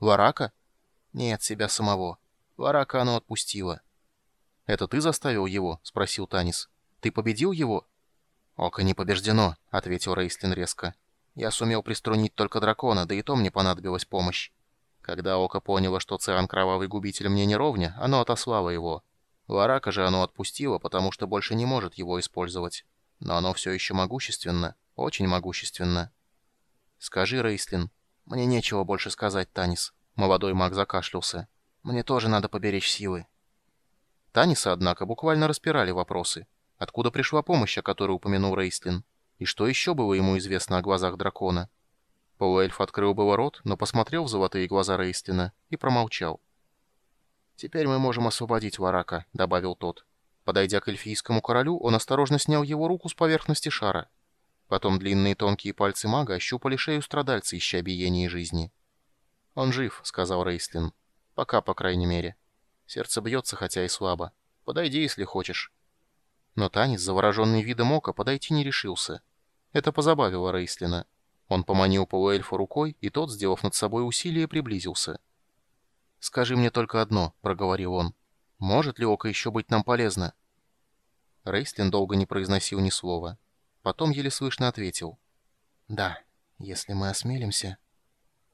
Варака? Нет, себя самого. Варака оно отпустило. «Это ты заставил его?» — спросил Танис. «Ты победил его?» «Око не побеждено», — ответил Рейслин резко. «Я сумел приструнить только дракона, да и то мне понадобилась помощь. Когда Око поняло, что Церан Кровавый Губитель мне не ровня, оно отослало его. Варака же оно отпустило, потому что больше не может его использовать. Но оно все еще могущественно, очень могущественно». «Скажи, Рейслин». «Мне нечего больше сказать, Танис». Молодой маг закашлялся. «Мне тоже надо поберечь силы». Таниса, однако, буквально распирали вопросы. Откуда пришла помощь, о которой упомянул Рейслин? И что еще было ему известно о глазах дракона? Полуэльф открыл было рот, но посмотрел в золотые глаза Рейслина и промолчал. «Теперь мы можем освободить Варака», — добавил тот. Подойдя к эльфийскому королю, он осторожно снял его руку с поверхности шара. Потом длинные тонкие пальцы мага ощупали шею страдальца, ища биение жизни. «Он жив», — сказал Рейслин. «Пока, по крайней мере». Сердце бьется, хотя и слабо. Подойди, если хочешь». Но Танис, завороженный видом ока, подойти не решился. Это позабавило Рейслина. Он поманил полуэльфа рукой, и тот, сделав над собой усилие, приблизился. «Скажи мне только одно», — проговорил он. «Может ли око еще быть нам полезно?» Рейслин долго не произносил ни слова. Потом еле слышно ответил. «Да, если мы осмелимся...»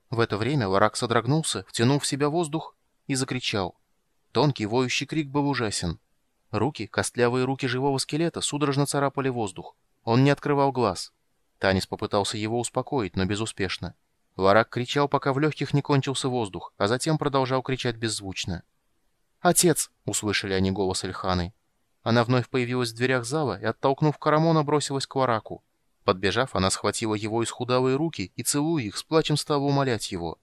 В это время Ларак содрогнулся, втянул в себя воздух и закричал. Тонкий воющий крик был ужасен. Руки, костлявые руки живого скелета, судорожно царапали воздух. Он не открывал глаз. Танис попытался его успокоить, но безуспешно. Варак кричал, пока в легких не кончился воздух, а затем продолжал кричать беззвучно. «Отец!» — услышали они голос Эльханы. Она вновь появилась в дверях зала и, оттолкнув Карамона, бросилась к Вараку. Подбежав, она схватила его исхудалые руки и, целуя их, с плачем стала умолять его.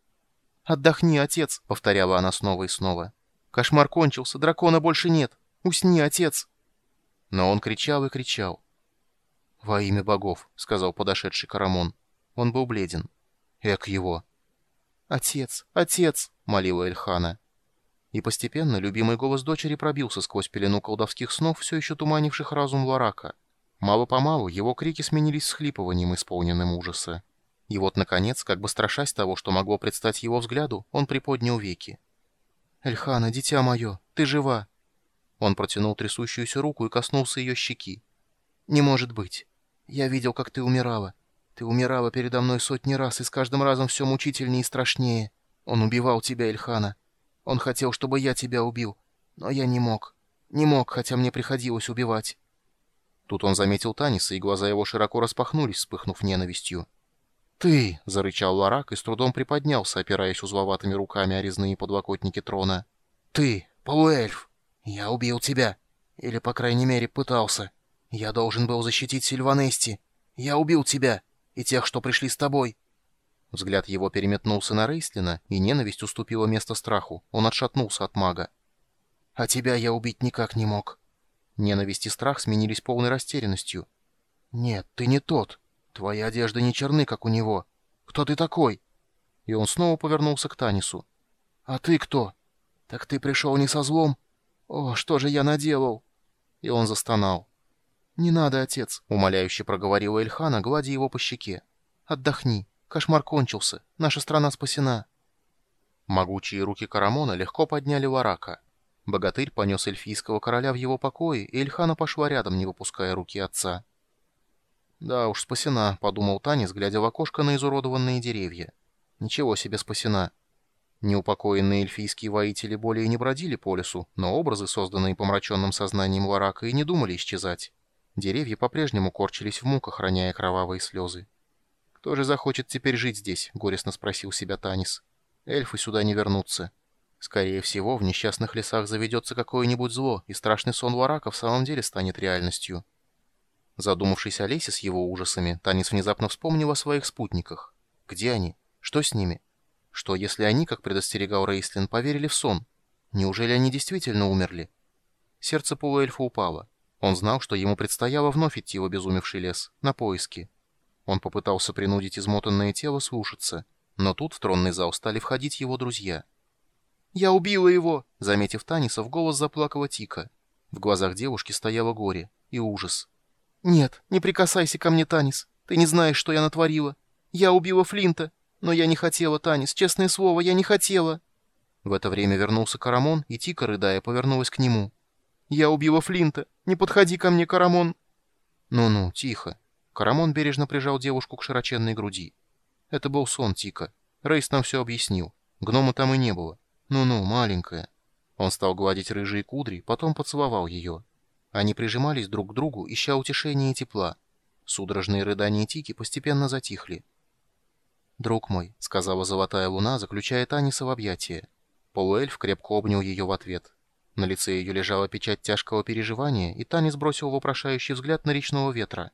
«Отдохни, отец!» — повторяла она снова и снова. Кошмар кончился, дракона больше нет. Усни, отец!» Но он кричал и кричал. «Во имя богов», — сказал подошедший Карамон. Он был бледен. «Эк его!» «Отец! Отец!» — молила Эльхана. И постепенно любимый голос дочери пробился сквозь пелену колдовских снов, все еще туманивших разум Ларака. Мало-помалу его крики сменились схлипыванием, исполненным ужаса. И вот, наконец, как бы страшась того, что могло предстать его взгляду, он приподнял веки. «Эльхана, дитя мое, ты жива!» Он протянул трясущуюся руку и коснулся ее щеки. «Не может быть. Я видел, как ты умирала. Ты умирала передо мной сотни раз, и с каждым разом все мучительнее и страшнее. Он убивал тебя, Эльхана. Он хотел, чтобы я тебя убил, но я не мог. Не мог, хотя мне приходилось убивать». Тут он заметил Таниса, и глаза его широко распахнулись, вспыхнув ненавистью. «Ты!» — зарычал Ларак и с трудом приподнялся, опираясь узловатыми руками о резные подлокотники трона. «Ты, полуэльф! Я убил тебя! Или, по крайней мере, пытался. Я должен был защитить Сильванести. Я убил тебя и тех, что пришли с тобой!» Взгляд его переметнулся на Рейслина, и ненависть уступила место страху. Он отшатнулся от мага. «А тебя я убить никак не мог». Ненависть и страх сменились полной растерянностью. «Нет, ты не тот. Твои одежды не черны, как у него. Кто ты такой?» И он снова повернулся к Танису. «А ты кто? Так ты пришел не со злом? О, что же я наделал?» И он застонал. «Не надо, отец», — умоляюще проговорила Эльхана, гладя его по щеке. «Отдохни. Кошмар кончился. Наша страна спасена». Могучие руки Карамона легко подняли Варака. Богатырь понес эльфийского короля в его покое, и Эльхана пошла рядом, не выпуская руки отца. «Да уж, спасена», — подумал Танис, глядя в окошко на изуродованные деревья. «Ничего себе спасена». Неупокоенные эльфийские воители более не бродили по лесу, но образы, созданные помраченным сознанием Ларака, и не думали исчезать. Деревья по-прежнему корчились в муках, роняя кровавые слезы. «Кто же захочет теперь жить здесь?» — горестно спросил себя Танис. «Эльфы сюда не вернутся. Скорее всего, в несчастных лесах заведется какое-нибудь зло, и страшный сон Ларака в самом деле станет реальностью». Задумавшись о лесе с его ужасами, Танис внезапно вспомнил о своих спутниках. Где они? Что с ними? Что, если они, как предостерегал Рейслин, поверили в сон? Неужели они действительно умерли? Сердце полуэльфа упало. Он знал, что ему предстояло вновь идти в обезумевший лес, на поиски. Он попытался принудить измотанное тело слушаться, но тут в тронный зал стали входить его друзья. «Я убила его!» Заметив Таниса, в голос заплакала Тика. В глазах девушки стояло горе и ужас. «Нет, не прикасайся ко мне, Танис. Ты не знаешь, что я натворила. Я убила Флинта. Но я не хотела, Танис, честное слово, я не хотела!» В это время вернулся Карамон, и Тика, рыдая, повернулась к нему. «Я убила Флинта! Не подходи ко мне, Карамон!» «Ну-ну, тихо!» Карамон бережно прижал девушку к широченной груди. «Это был сон, Тика. Рейс нам все объяснил. Гнома там и не было. Ну-ну, маленькая». Он стал гладить рыжие кудри, потом поцеловал ее. Они прижимались друг к другу, ища утешения и тепла. Судорожные рыдания Тики постепенно затихли. «Друг мой», — сказала золотая луна, заключая Таниса в объятия. Полуэльф крепко обнял ее в ответ. На лице ее лежала печать тяжкого переживания, и Танис бросил вопрошающий взгляд на речного ветра.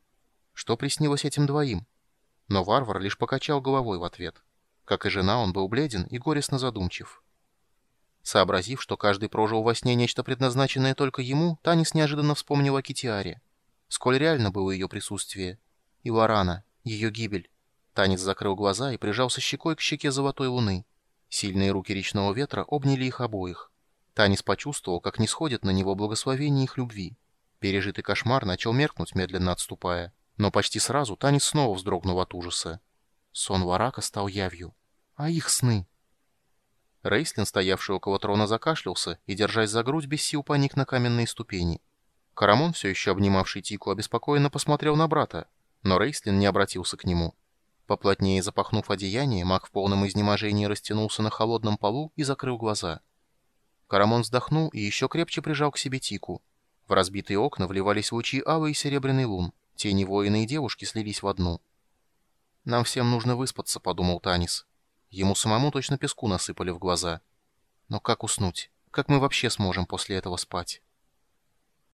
Что приснилось этим двоим? Но варвар лишь покачал головой в ответ. Как и жена, он был бледен и горестно задумчив. Сообразив, что каждый прожил во сне нечто предназначенное только ему, Танис неожиданно вспомнил о Китиаре. Сколь реально было ее присутствие. И Лорана, ее гибель. Танец закрыл глаза и прижался щекой к щеке золотой луны. Сильные руки речного ветра обняли их обоих. Танис почувствовал, как не сходит на него благословение их любви. Пережитый кошмар начал меркнуть, медленно отступая. Но почти сразу Танис снова вздрогнул от ужаса. Сон Варака стал явью. А их сны? Рейслин, стоявший около трона, закашлялся и, держась за грудь, без сил поник на каменные ступени. Карамон, все еще обнимавший Тику, обеспокоенно посмотрел на брата, но Рейслин не обратился к нему. Поплотнее запахнув одеяние, маг в полном изнеможении растянулся на холодном полу и закрыл глаза. Карамон вздохнул и еще крепче прижал к себе Тику. В разбитые окна вливались лучи алый и серебряный лун. Тени воина и девушки слились в одну. «Нам всем нужно выспаться», — подумал Танис. Ему самому точно песку насыпали в глаза. Но как уснуть? Как мы вообще сможем после этого спать?